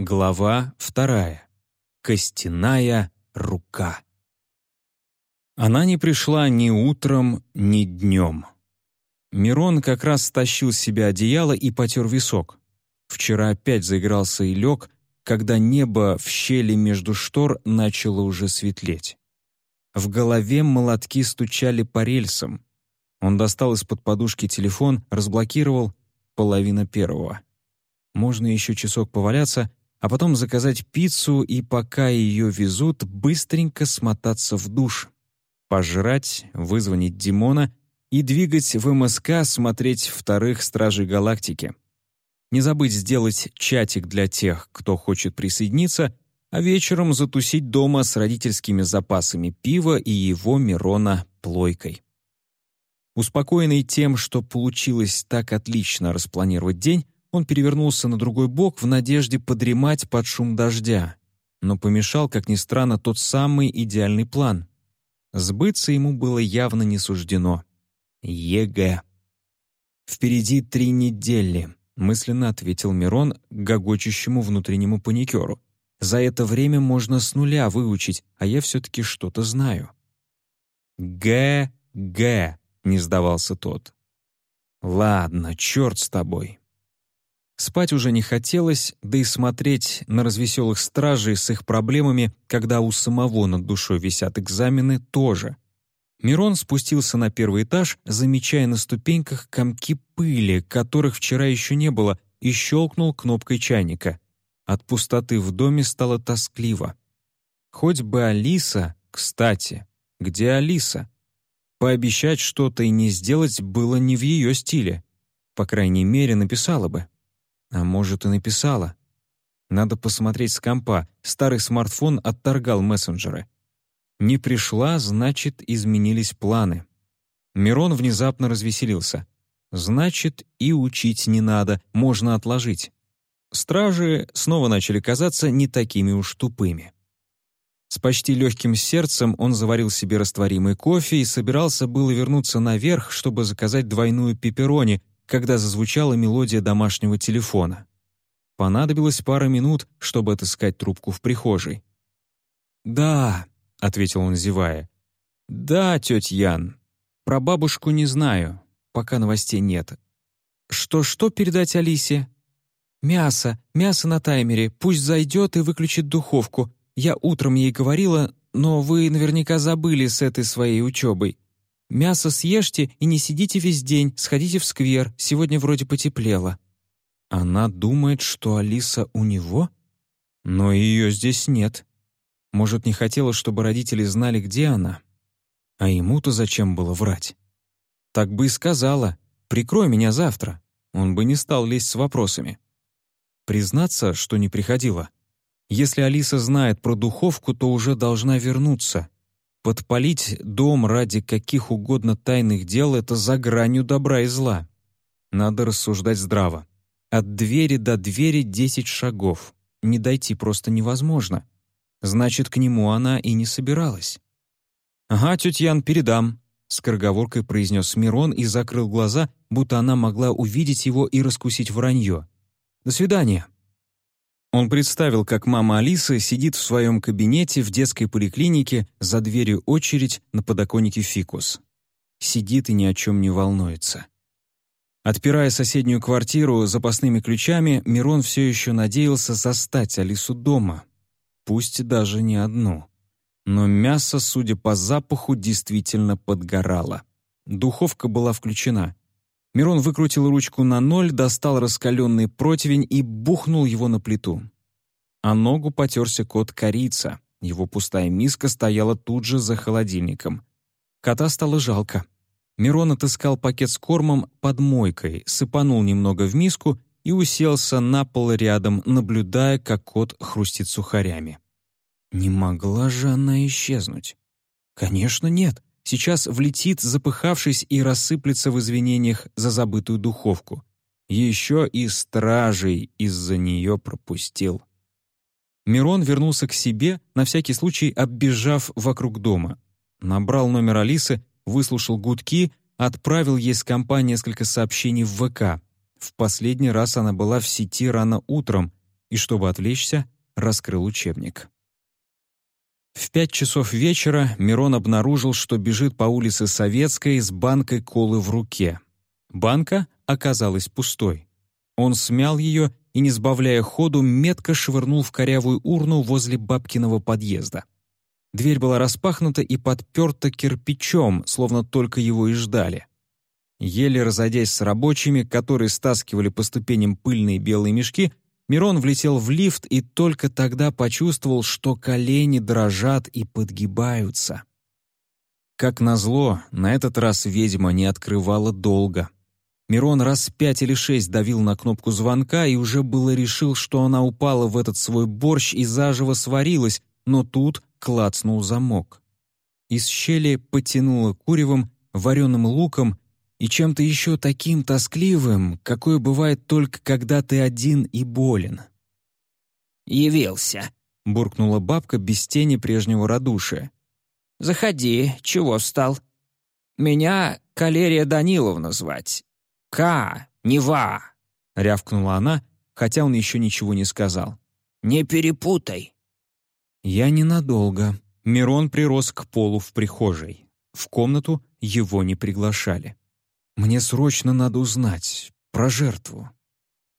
Глава вторая. Костяная рука. Она не пришла ни утром, ни днем. Мирон как раз стащил с себя одеяло и потер висок. Вчера опять заигрался и лег, когда небо в щели между штор начало уже светлеть. В голове молотки стучали по рельсам. Он достал из-под подушки телефон, разблокировал половина первого. Можно еще часок поваляться, а потом заказать пиццу и, пока ее везут, быстренько смотаться в душ. Пожрать, вызвонить Димона и двигать в МСК смотреть вторых «Стражей Галактики». Не забыть сделать чатик для тех, кто хочет присоединиться, а вечером затусить дома с родительскими запасами пива и его Мирона плойкой. Успокоенный тем, что получилось так отлично распланировать день, он перевернулся на другой бок в надежде подремать под шум дождя. Но помешал, как ни странно, тот самый идеальный план. Сбыться ему было явно не суждено. ЕГЭ. «Впереди три недели», — мысленно ответил Мирон гогочущему внутреннему паникеру. «За это время можно с нуля выучить, а я все-таки что-то знаю». «Г, Г», — не сдавался тот. «Ладно, черт с тобой. Спать уже не хотелось, да и смотреть на развеселых стражей с их проблемами, когда у самого над душой висят экзамены, тоже. Мирон спустился на первый этаж, замечая на ступеньках комки пыли, которых вчера еще не было, и щелкнул кнопкой чайника. От пустоты в доме стало тоскливо. Хоть бы Алиса, кстати, где Алиса? Пообещать что-то и не сделать было не в ее стиле. По крайней мере, написала бы. А может, и написала. Надо посмотреть с компа. Старый смартфон отторгал мессенджеры. Не пришла, значит, изменились планы. Мирон внезапно развеселился. Значит, и учить не надо, можно отложить. Стражи снова начали казаться не такими уж тупыми. С почти легким сердцем он заварил себе растворимый кофе и собирался было вернуться наверх, чтобы заказать двойную пепперони, когда зазвучала мелодия домашнего телефона. Понадобилось пара минут, чтобы отыскать трубку в прихожей. «Да», — ответил он, зевая. «Да, тетя Ян. Про бабушку не знаю, пока новостей нет. Что-что передать Алисе?» «Мясо, мясо на таймере. Пусть зайдет и выключит духовку. Я утром ей говорила, но вы наверняка забыли с этой своей учебой. Мясо съешьте и не сидите весь день, сходите в сквер, сегодня вроде потеплело». Она думает, что Алиса у него? Но ее здесь нет. Может, не хотела, чтобы родители знали, где она? А ему-то зачем было врать? Так бы и сказала, прикрой меня завтра. Он бы не стал лезть с вопросами. Признаться, что не приходила. Если Алиса знает про духовку, то уже должна вернуться. Подпалить дом ради каких угодно тайных дел — это за гранью добра и зла. Надо рассуждать здраво. От двери до двери десять шагов. Не дойти просто невозможно. Значит, к нему она и не собиралась. «Ага, тетя Ян, передам», — скороговоркой произнес Мирон и закрыл глаза, будто она могла увидеть его и раскусить вранье. «До свидания». Он представил, как мама Алисы сидит в своем кабинете в детской поликлинике, за дверью очередь на подоконнике фикус. Сидит и ни о чем не волнуется. Отпирая соседнюю квартиру запасными ключами, Мирон все еще надеялся застать Алису дома. Пусть даже не одну. Но мясо, судя по запаху, действительно подгорало. Духовка была включена. Мирон выкрутил ручку на ноль, достал раскаленный противень и бухнул его на плиту. А ногу потерся кот корица. Его пустая миска стояла тут же за холодильником. Кота стало жалко. Мирон отыскал пакет с кормом под мойкой, сыпанул немного в миску и уселся на пол рядом, наблюдая, как кот хрустит сухарями. Не могла же она исчезнуть? Конечно, нет. Сейчас влетит, запыхавшись, и рассыплется в извинениях за забытую духовку. Еще и стражей из-за нее пропустил. Мирон вернулся к себе, на всякий случай оббежав вокруг дома. Набрал номер Алисы, выслушал гудки, отправил ей с компанией несколько сообщений в ВК. В последний раз она была в сети рано утром. и, чтобы отвлечься, раскрыл учебник. В пять часов вечера Мирон обнаружил, что бежит по улице Советской с банкой колы в руке. Банка оказалась пустой. Он смял ее и, не сбавляя ходу, метко швырнул в корявую урну возле бабкиного подъезда. Дверь была распахнута и подперта кирпичом, словно только его и ждали. Еле разойдясь с рабочими, которые стаскивали по ступеням пыльные белые мешки, Мирон влетел в лифт и только тогда почувствовал, что колени дрожат и подгибаются. Как назло, на этот раз ведьма не открывала долго. Мирон раз пять или шесть давил на кнопку звонка и уже было решил, что она упала в этот свой борщ и заживо сварилась, но тут клацнул замок. Из щели потянуло куревом, вареным луком и чем-то еще таким тоскливым, какое бывает только когда ты один и болен. «Явился», — буркнула бабка без тени прежнего радушия. «Заходи, чего встал? Меня Калерия Даниловна звать. К, не Ва», — рявкнула она, хотя он еще ничего не сказал. «Не перепутай». «Я ненадолго». Мирон прирос к полу в прихожей. В комнату его не приглашали. Мне срочно надо узнать про жертву».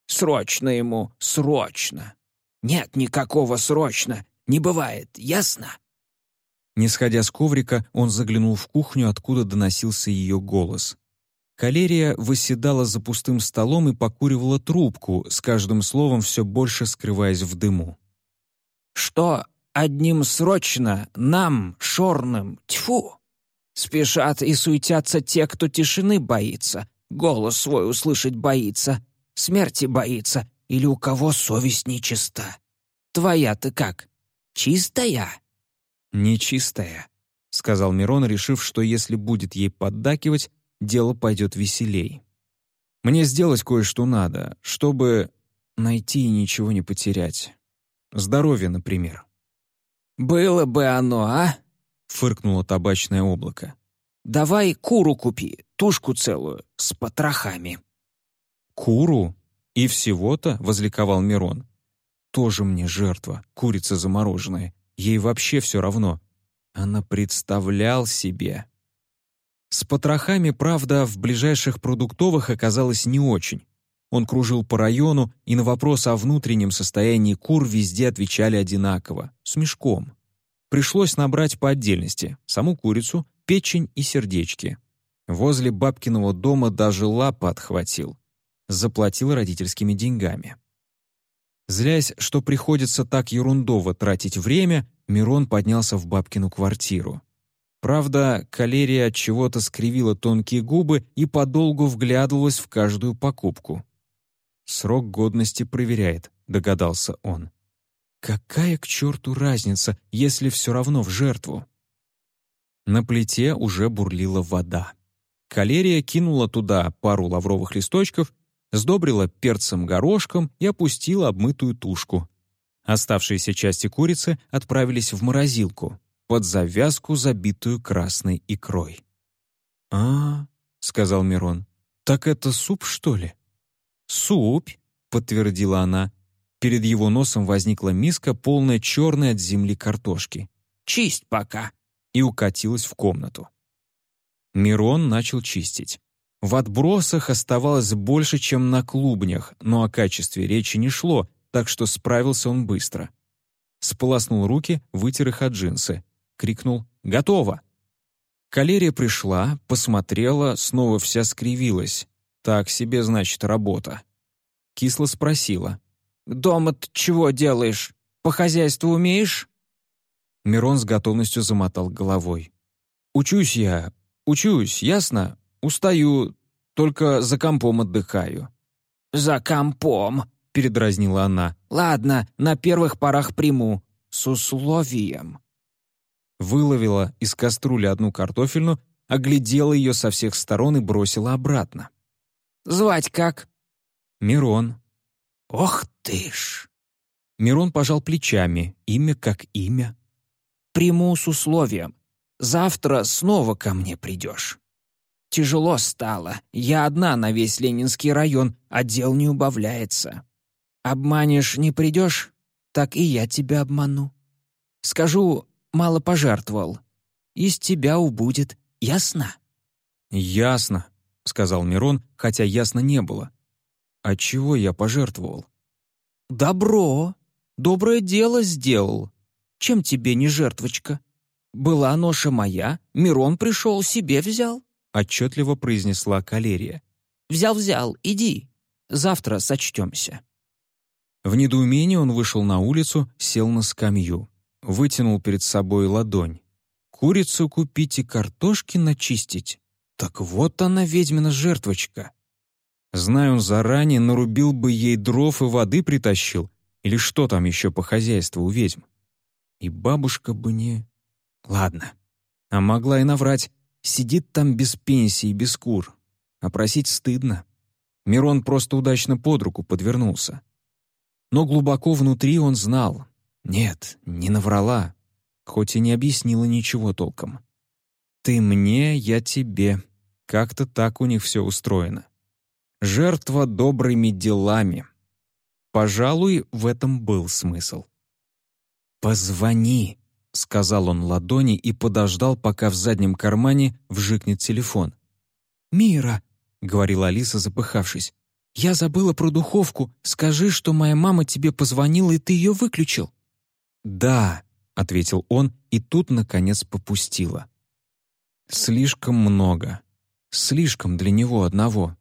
«Срочно ему, срочно. Нет никакого срочно, не бывает, ясно?» Не сходя с коврика, он заглянул в кухню, откуда доносился ее голос. Калерия восседала за пустым столом и покуривала трубку, с каждым словом все больше скрываясь в дыму. «Что одним срочно, нам, шорным, тьфу!» Спешат и суетятся те, кто тишины боится, голос свой услышать боится, смерти боится или у кого совесть нечиста. Твоя-то как? Чистая?» «Нечистая», — сказал Мирон, решив, что если будет ей поддакивать, дело пойдет веселей. «Мне сделать кое-что надо, чтобы найти и ничего не потерять. Здоровье, например». «Было бы оно, а?» Фыркнуло табачное облако. «Давай куру купи, тушку целую, с потрохами». «Куру? И всего-то?» — возликовал Мирон. «Тоже мне жертва, курица замороженная. Ей вообще все равно». Она представлял себе. С потрохами, правда, в ближайших продуктовых оказалось не очень. Он кружил по району, и на вопрос о внутреннем состоянии кур везде отвечали одинаково, с мешком. Пришлось набрать по отдельности саму курицу, печень и сердечки. Возле бабкиного дома даже лапа отхватил. Заплатил родительскими деньгами. Злясь, что приходится так ерундово тратить время, Мирон поднялся в бабкину квартиру. Правда, калерия от чего-то скривила тонкие губы и подолгу вглядывалась в каждую покупку. «Срок годности проверяет», — догадался он. Какая к черту разница, если все равно в жертву? На плите уже бурлила вода. Калерия кинула туда пару лавровых листочков, сдобрила перцем-горошком и опустила обмытую тушку. Оставшиеся части курицы отправились в морозилку, под завязку, забитую красной икрой. «А, — сказал Мирон, — так это суп, что ли?» «Суп», — подтвердила она, Перед его носом возникла миска, полная черной от земли картошки. «Чисть пока!» и укатилась в комнату. Мирон начал чистить. В отбросах оставалось больше, чем на клубнях, но о качестве речи не шло, так что справился он быстро. Сполоснул руки, вытер их от джинсы. Крикнул «Готово!». Калерия пришла, посмотрела, снова вся скривилась. Так себе, значит, работа. Кисло спросила. Дома ты чего делаешь? По хозяйству умеешь?» Мирон с готовностью замотал головой. «Учусь я, учусь, ясно? Устаю, только за компом отдыхаю». «За компом», — передразнила она. «Ладно, на первых порах приму. С условием». Выловила из кастрюли одну картофельну, оглядела ее со всех сторон и бросила обратно. «Звать как?» «Мирон». «Ох ты ж!» Мирон пожал плечами, имя как имя. «Приму с условием. Завтра снова ко мне придешь. Тяжело стало. Я одна на весь Ленинский район, а дел не убавляется. Обманешь, не придешь, так и я тебя обману. Скажу, мало пожертвовал. Из тебя убудет, ясно?» «Ясно», — сказал Мирон, хотя ясно не было. «А чего я пожертвовал?» «Добро. Доброе дело сделал. Чем тебе не жертвочка? Была ноша моя, Мирон пришел, себе взял», — отчетливо произнесла Калерия. «Взял-взял, иди. Завтра сочтемся». В недоумении он вышел на улицу, сел на скамью, вытянул перед собой ладонь. «Курицу купить и картошки начистить? Так вот она, ведьмина жертвочка!» Зная он заранее, нарубил бы ей дров и воды притащил, или что там еще по хозяйству у ведьм. И бабушка бы не... Ладно. А могла и наврать. Сидит там без пенсии, без кур. А просить стыдно. Мирон просто удачно под руку подвернулся. Но глубоко внутри он знал. Нет, не наврала, хоть и не объяснила ничего толком. «Ты мне, я тебе». Как-то так у них все устроено. Жертва добрыми делами. Пожалуй, в этом был смысл. «Позвони», — сказал он ладони и подождал, пока в заднем кармане вжикнет телефон. «Мира», — говорила Алиса, запыхавшись, «я забыла про духовку. Скажи, что моя мама тебе позвонила, и ты ее выключил». «Да», — ответил он, и тут, наконец, попустила. «Слишком много. Слишком для него одного.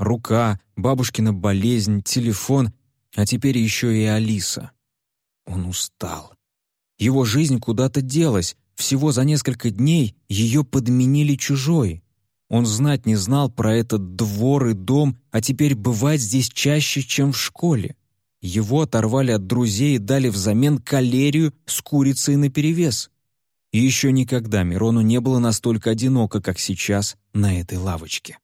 Рука, бабушкина болезнь, телефон, а теперь еще и Алиса. Он устал. Его жизнь куда-то делась, всего за несколько дней ее подменили чужой. Он знать не знал про этот двор и дом, а теперь бывать здесь чаще, чем в школе. Его оторвали от друзей и дали взамен калерию с курицей наперевес. И еще никогда Мирону не было настолько одиноко, как сейчас на этой лавочке.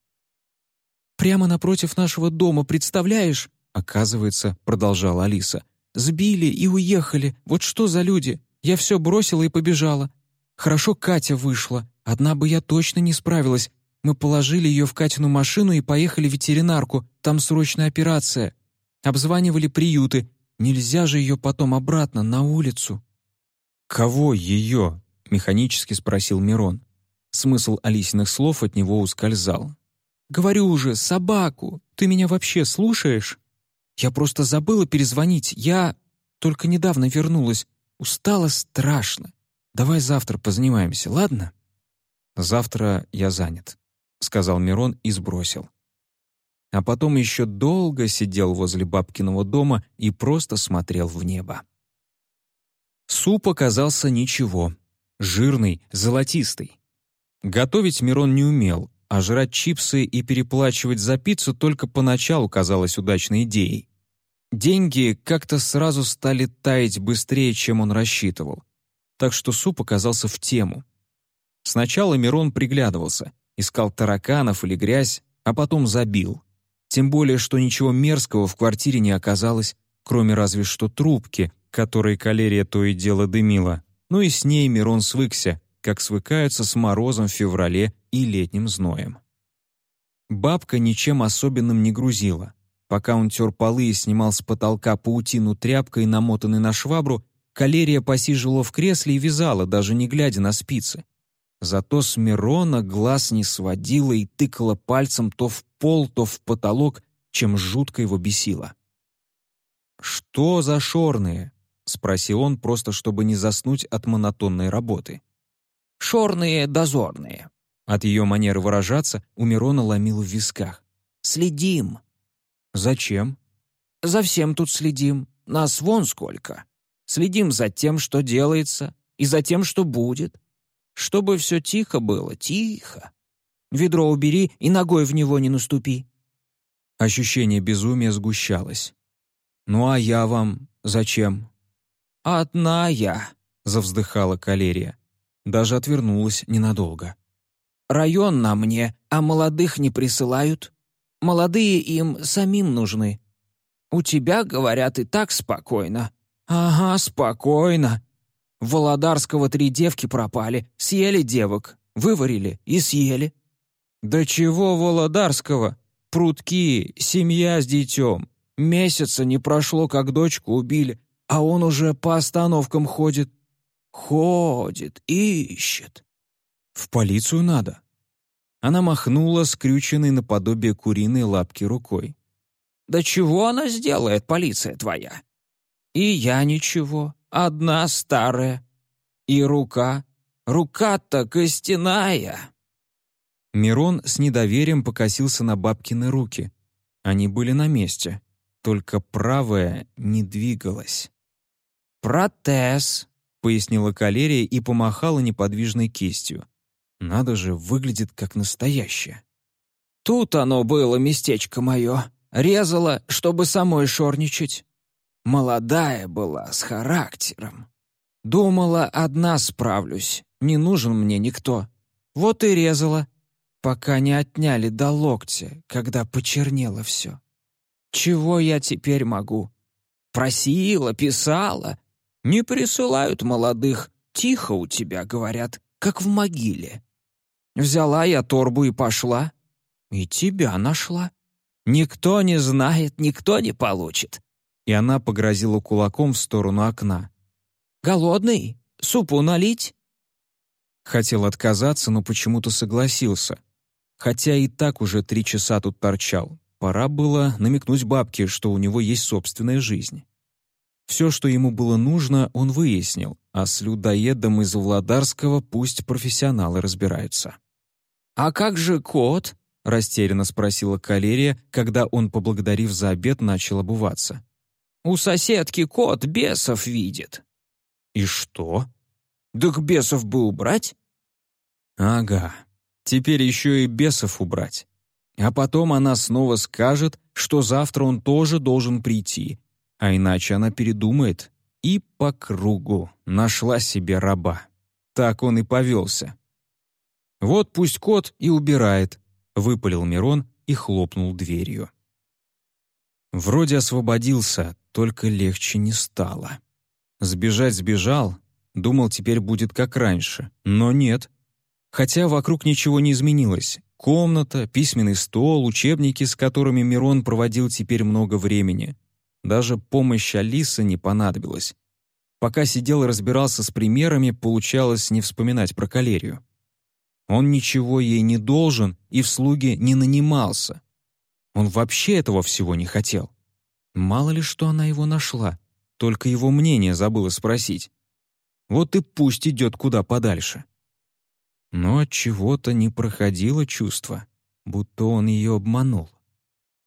«Прямо напротив нашего дома, представляешь?» Оказывается, продолжала Алиса. «Сбили и уехали. Вот что за люди? Я все бросила и побежала. Хорошо Катя вышла. Одна бы я точно не справилась. Мы положили ее в Катину машину и поехали в ветеринарку. Там срочная операция. Обзванивали приюты. Нельзя же ее потом обратно на улицу». «Кого ее?» — механически спросил Мирон. Смысл Алисиных слов от него ускользал. «Говорю уже, собаку! Ты меня вообще слушаешь? Я просто забыла перезвонить. Я только недавно вернулась. Устала страшно. Давай завтра позанимаемся, ладно?» «Завтра я занят», — сказал Мирон и сбросил. А потом еще долго сидел возле бабкиного дома и просто смотрел в небо. Суп оказался ничего, жирный, золотистый. Готовить Мирон не умел, а жрать чипсы и переплачивать за пиццу только поначалу казалось удачной идеей. Деньги как-то сразу стали таять быстрее, чем он рассчитывал. Так что суп оказался в тему. Сначала Мирон приглядывался, искал тараканов или грязь, а потом забил. Тем более, что ничего мерзкого в квартире не оказалось, кроме разве что трубки, которой калерия то и дело дымила. Ну и с ней Мирон свыкся, как свыкаются с морозом в феврале и летним зноем. Бабка ничем особенным не грузила. Пока он тер полы и снимал с потолка паутину тряпкой, намотанной на швабру, калерия посиживала в кресле и вязала, даже не глядя на спицы. Зато с Мирона глаз не сводила и тыкала пальцем то в пол, то в потолок, чем жутко его бесило. «Что за шорные?» — спросил он, просто чтобы не заснуть от монотонной работы. «Шорные дозорные». От ее манеры выражаться у Мирона ломило в висках. «Следим». «Зачем?» «За всем тут следим. Нас вон сколько. Следим за тем, что делается, и за тем, что будет. Чтобы все тихо было, тихо. Ведро убери и ногой в него не наступи». Ощущение безумия сгущалось. «Ну а я вам зачем?» «Одна я», — завздыхала калерия. Даже отвернулась ненадолго. «Район на мне, а молодых не присылают. Молодые им самим нужны. У тебя, говорят, и так спокойно». «Ага, спокойно. Володарского три девки пропали, съели девок, выварили и съели». «Да чего Володарского? Прутки, семья с детем. Месяца не прошло, как дочку убили, а он уже по остановкам ходит. Ходит, ищет. В полицию надо. Она махнула скрюченной наподобие куриной лапки рукой. «Да чего она сделает, полиция твоя? И я ничего, одна старая. И рука, рука-то костяная». Мирон с недоверием покосился на бабкины руки. Они были на месте, только правая не двигалась. «Протез», — пояснила калерия и помахала неподвижной кистью. Надо же, выглядит как настоящее. «Тут оно было, местечко мое. Резала, чтобы самой шорничать. Молодая была, с характером. Думала, одна справлюсь, не нужен мне никто. Вот и резала, пока не отняли до локтя, когда почернело все. Чего я теперь могу? Просила, писала. Не присылают молодых. Тихо у тебя, говорят, как в могиле. Взяла я торбу и пошла. И тебя нашла. Никто не знает, никто не получит. И она погрозила кулаком в сторону окна. «Голодный? Супу налить?» Хотел отказаться, но почему-то согласился. Хотя и так уже три часа тут торчал. Пора было намекнуть бабке, что у него есть собственная жизнь. Все, что ему было нужно, он выяснил, а с людоедом из Владарского пусть профессионалы разбираются. «А как же кот?» — растерянно спросила Калерия, когда он, поблагодарив за обед, начал обуваться. «У соседки кот бесов видит». «И что?» «Так бесов бы убрать?» «Ага, теперь еще и бесов убрать. А потом она снова скажет, что завтра он тоже должен прийти, а иначе она передумает и по кругу нашла себе раба. Так он и повелся. «Вот пусть кот и убирает», — выпалил Мирон и хлопнул дверью. Вроде освободился, только легче не стало. Сбежать сбежал, думал, теперь будет как раньше, но нет. Хотя вокруг ничего не изменилось. Комната, письменный стол, учебники, с которыми Мирон проводил теперь много времени. Даже помощь Алисы не понадобилась. Пока сидел и разбирался с примерами, получалось не вспоминать про калерию. Он ничего ей не должен и в слуги не нанимался. Он вообще этого всего не хотел. Мало ли что она его нашла, только его мнение забыла спросить. Вот и пусть идет куда подальше. Но от чего-то не проходило чувство, будто он ее обманул.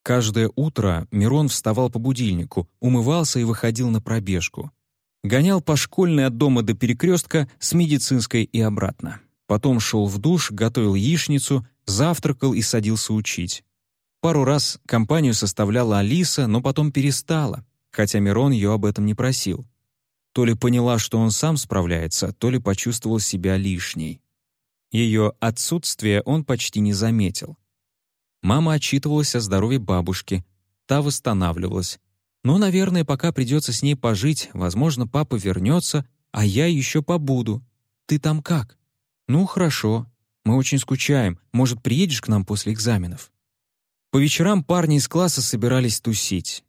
Каждое утро Мирон вставал по будильнику, умывался и выходил на пробежку. Гонял по школьной от дома до перекрестка с медицинской и обратно. Потом шел в душ, готовил яичницу, завтракал и садился учить. Пару раз компанию составляла Алиса, но потом перестала, хотя Мирон ее об этом не просил. То ли поняла, что он сам справляется, то ли почувствовал себя лишней. Ее отсутствие он почти не заметил. Мама отчитывалась о здоровье бабушки, та восстанавливалась. Но, наверное, пока придется с ней пожить, возможно, папа вернется, а я еще побуду. Ты там как? «Ну, хорошо. Мы очень скучаем. Может, приедешь к нам после экзаменов?» По вечерам парни из класса собирались тусить.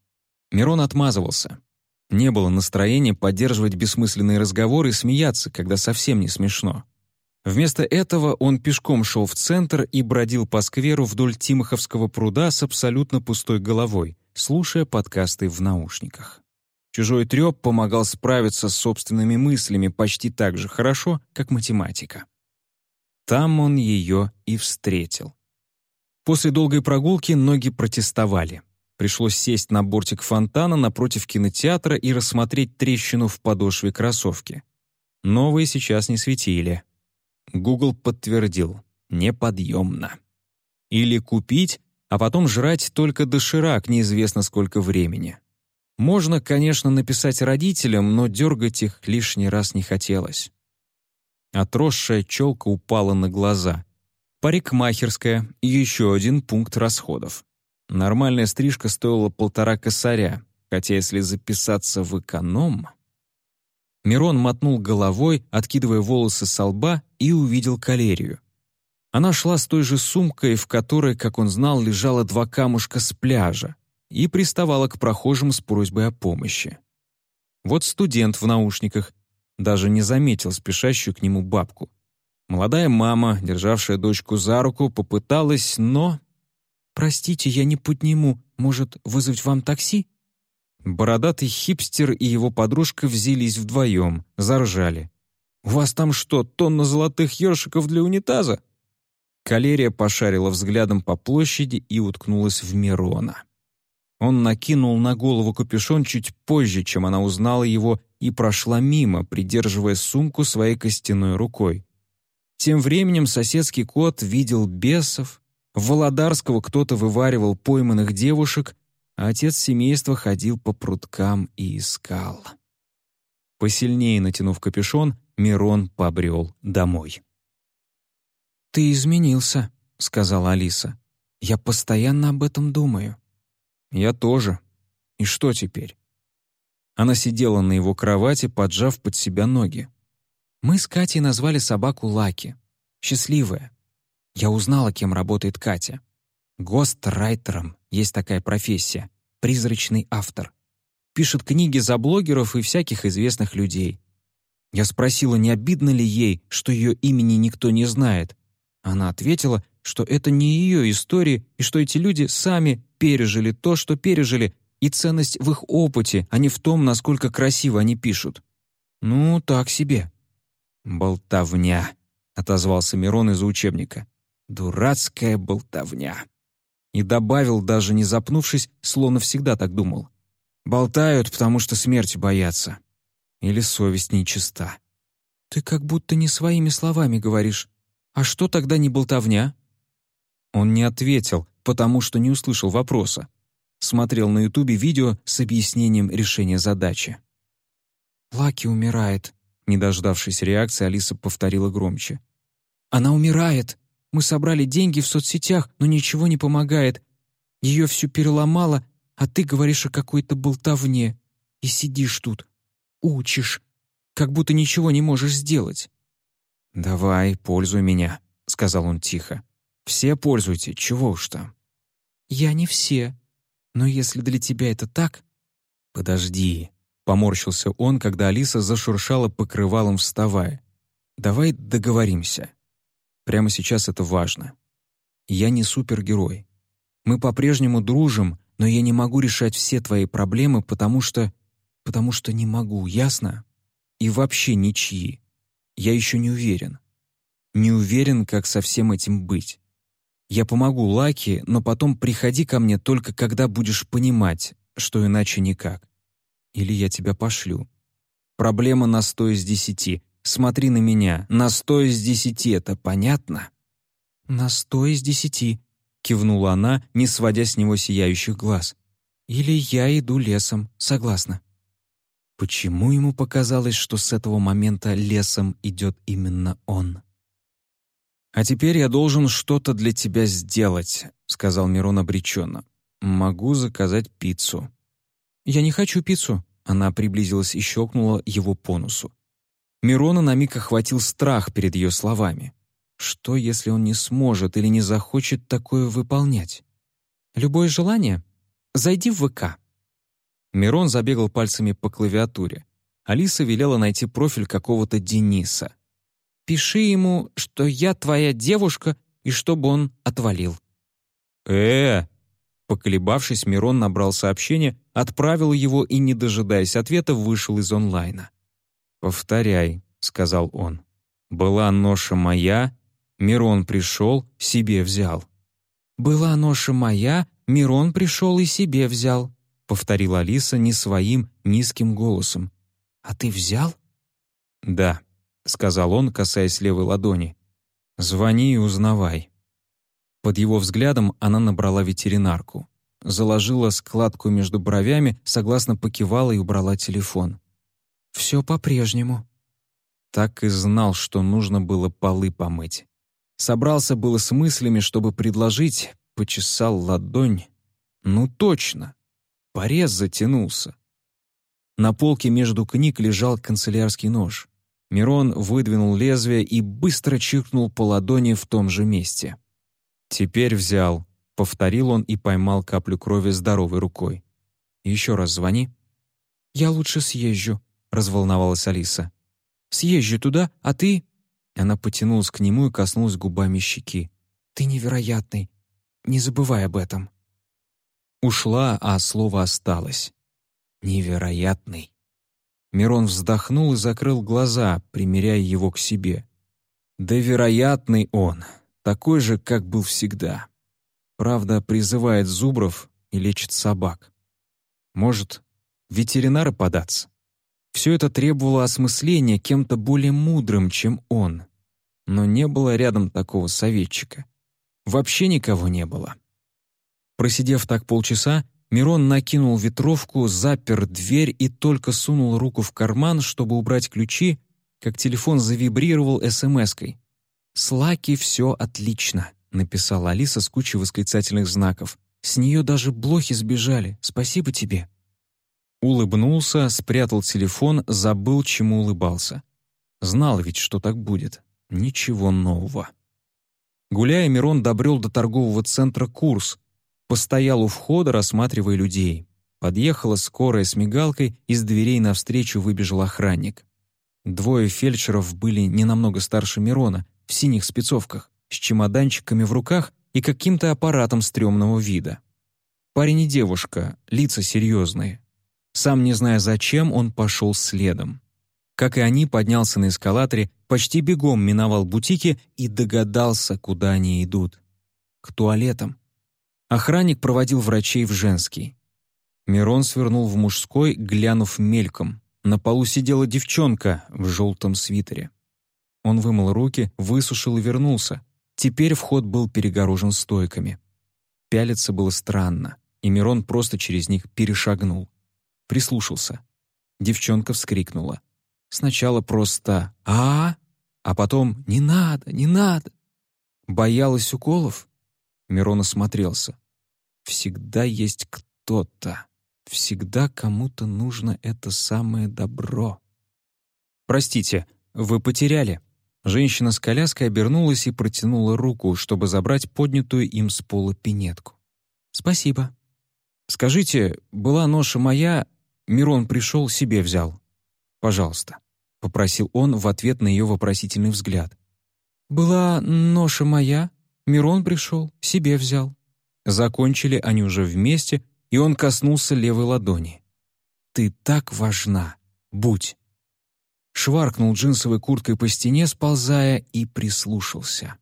Мирон отмазывался. Не было настроения поддерживать бессмысленные разговоры и смеяться, когда совсем не смешно. Вместо этого он пешком шел в центр и бродил по скверу вдоль Тимоховского пруда с абсолютно пустой головой, слушая подкасты в наушниках. Чужой трёп помогал справиться с собственными мыслями почти так же хорошо, как математика. Там он ее и встретил. После долгой прогулки ноги протестовали. Пришлось сесть на бортик фонтана напротив кинотеатра и рассмотреть трещину в подошве кроссовки. Новые сейчас не светили. Google подтвердил — неподъемно. Или купить, а потом жрать только доширак неизвестно сколько времени. Можно, конечно, написать родителям, но дергать их лишний раз не хотелось. Отросшая челка упала на глаза. Парикмахерская — еще один пункт расходов. Нормальная стрижка стоила полтора косаря, хотя если записаться в эконом... Мирон мотнул головой, откидывая волосы со лба, и увидел калерию. Она шла с той же сумкой, в которой, как он знал, лежало два камушка с пляжа. и приставала к прохожим с просьбой о помощи. Вот студент в наушниках даже не заметил спешащую к нему бабку. Молодая мама, державшая дочку за руку, попыталась, но... «Простите, я не подниму. Может, вызвать вам такси?» Бородатый хипстер и его подружка взялись вдвоем, заржали. «У вас там что, тонна золотых ёршиков для унитаза?» Калерия пошарила взглядом по площади и уткнулась в Мирона. Он накинул на голову капюшон чуть позже, чем она узнала его, и прошла мимо, придерживая сумку своей костяной рукой. Тем временем соседский кот видел бесов, в Володарского кто-то вываривал пойманных девушек, а отец семейства ходил по пруткам и искал. Посильнее натянув капюшон, Мирон побрел домой. «Ты изменился», — сказала Алиса. «Я постоянно об этом думаю». «Я тоже. И что теперь?» Она сидела на его кровати, поджав под себя ноги. Мы с Катей назвали собаку Лаки. Счастливая. Я узнала, кем работает Катя. Гострайтером есть такая профессия. Призрачный автор. Пишет книги за блогеров и всяких известных людей. Я спросила, не обидно ли ей, что ее имени никто не знает. Она ответила, что это не ее история и что эти люди сами пережили то, что пережили, и ценность в их опыте, а не в том, насколько красиво они пишут. Ну, так себе. «Болтовня», — отозвался Мирон из учебника. «Дурацкая болтовня». И добавил, даже не запнувшись, словно всегда так думал. «Болтают, потому что смерти боятся. Или совесть нечиста». «Ты как будто не своими словами говоришь. А что тогда не болтовня?» Он не ответил, потому что не услышал вопроса. Смотрел на Ютубе видео с объяснением решения задачи. «Лаки умирает», не дождавшись реакции, Алиса повторила громче. «Она умирает! Мы собрали деньги в соцсетях, но ничего не помогает. Ее всю переломало, а ты говоришь о какой-то болтовне. И сидишь тут, учишь, как будто ничего не можешь сделать». «Давай, пользуй меня», — сказал он тихо. «Все пользуйте, чего уж там». «Я не все. Но если для тебя это так...» «Подожди», Поморщился он, когда Алиса зашуршала покрывалом, вставая. «Давай договоримся. Прямо сейчас это важно. Я не супергерой. Мы по-прежнему дружим, но я не могу решать все твои проблемы, потому что... потому что не могу, ясно? И вообще ничьи. Я еще не уверен. Не уверен, как со всем этим быть. Я помогу Лаки, но потом приходи ко мне только когда будешь понимать, что иначе никак. Или я тебя пошлю. Проблема на сто из десяти. Смотри на меня. На сто из десяти это понятно?» «На сто из десяти», — кивнула она, не сводя с него сияющих глаз. «Или я иду лесом, согласна». Почему ему показалось, что с этого момента лесом идет именно он? «А теперь я должен что-то для тебя сделать», — сказал Мирон обреченно. «Могу заказать пиццу». «Я не хочу пиццу». Она приблизилась и щелкнула его по носу. Мирона на миг охватил страх перед ее словами. Что, если он не сможет или не захочет такое выполнять? «Любое желание? Зайди в ВК». Мирон забегал пальцами по клавиатуре. Алиса велела найти профиль какого-то Дениса. «Пиши ему, что я твоя девушка, и чтобы он отвалил». «Э, Поколебавшись, Мирон набрал сообщение, отправил его и, не дожидаясь ответа, вышел из онлайна. «Повторяй», — сказал он. «Была ноша моя, Мирон пришел, себе взял». «Была ноша моя, Мирон пришел и себе взял», — повторила Алиса не своим низким голосом. «А ты взял?» «Да», — сказал он, касаясь левой ладони. «Звони и узнавай». Под его взглядом она набрала ветеринарку. Заложила складку между бровями, согласно покивала и убрала телефон. «Все по-прежнему». Так и знал, что нужно было полы помыть. Собрался было с мыслями, чтобы предложить, почесал ладонь. Ну точно. Порез затянулся. На полке между книг лежал канцелярский нож. Мирон выдвинул лезвие и быстро чиркнул по ладони в том же месте. Теперь взял, Повторил он и поймал каплю крови здоровой рукой. «Еще раз звони». «Я лучше съезжу», — разволновалась Алиса. «Съезжу туда, а ты...» Она потянулась к нему и коснулась губами щеки. «Ты невероятный. Не забывай об этом». Ушла, а слово осталось. «Невероятный». Мирон вздохнул и закрыл глаза, примеряя его к себе. Да вероятный он, такой же, как был всегда. Правда, призывает зубров и лечит собак. Может, ветеринары податься? Все это требовало осмысления кем-то более мудрым, чем он. Но не было рядом такого советчика. Вообще никого не было. Просидев так полчаса, Мирон накинул ветровку, запер дверь и только сунул руку в карман, чтобы убрать ключи, как телефон завибрировал СМС-кой. «С Лаки все отлично», — написала Алиса с кучей восклицательных знаков. «С нее даже блохи сбежали. Спасибо тебе». Улыбнулся, спрятал телефон, забыл, чему улыбался. Знал ведь, что так будет. Ничего нового. Гуляя, Мирон добрел до торгового центра «Курс», Постоял у входа, рассматривая людей. Подъехала скорая с мигалкой, из дверей навстречу выбежал охранник. Двое фельдшеров были не намного старше Мирона, в синих спецовках, с чемоданчиками в руках и каким-то аппаратом стрёмного вида. Парень и девушка, лица серьезные. Сам не зная зачем, он пошел следом. Как и они, поднялся на эскалаторе, почти бегом миновал бутики и догадался, куда они идут. К туалетам. Охранник проводил врачей в женский. Мирон свернул в мужской, глянув мельком. На полу сидела девчонка в желтом свитере. Он вымыл руки, высушил и вернулся. Теперь вход был перегорожен стойками. Пялиться было странно, и Мирон просто через них перешагнул. Прислушался. Девчонка вскрикнула. Сначала просто а, -а, потом «Не надо, не надо!» Боялась уколов? Мирон осмотрелся. Всегда есть кто-то. Всегда кому-то нужно это самое добро. «Простите, вы потеряли?» Женщина с коляской обернулась и протянула руку, чтобы забрать поднятую им с пола пинетку. «Спасибо». «Скажите, была ноша моя, Мирон пришел, себе взял. Пожалуйста», — попросил он в ответ на ее вопросительный взгляд. «Была ноша моя, Мирон пришел, себе взял». Закончили они уже вместе, и он коснулся левой ладони. «Ты так важна! Будь!» Шваркнул джинсовой курткой по стене, сползая, и прислушался.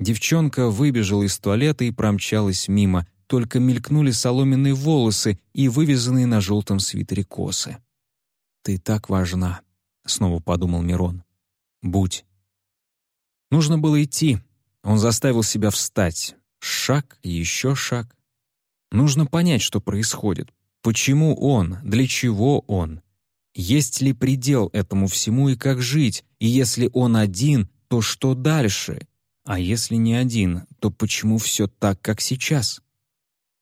Девчонка выбежала из туалета и промчалась мимо, только мелькнули соломенные волосы и вывязанные на желтом свитере косы. «Ты так важна», — снова подумал Мирон. «Будь». Нужно было идти. Он заставил себя встать. Шаг еще шаг. Нужно понять, что происходит. Почему он? Для чего он? Есть ли предел этому всему и как жить? И если он один, то что дальше? А если не один, то почему все так, как сейчас?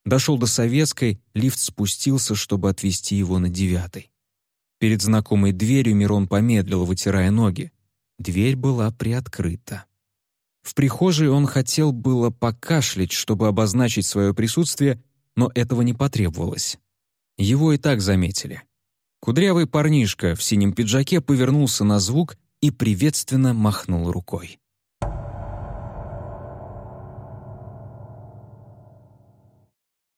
Дошел до Советской, лифт спустился, чтобы отвезти его на девятый. Перед знакомой дверью Мирон помедлил, вытирая ноги. Дверь была приоткрыта. В прихожей он хотел было покашлять, чтобы обозначить свое присутствие, но этого не потребовалось. Его и так заметили. Кудрявый парнишка в синем пиджаке повернулся на звук и приветственно махнул рукой.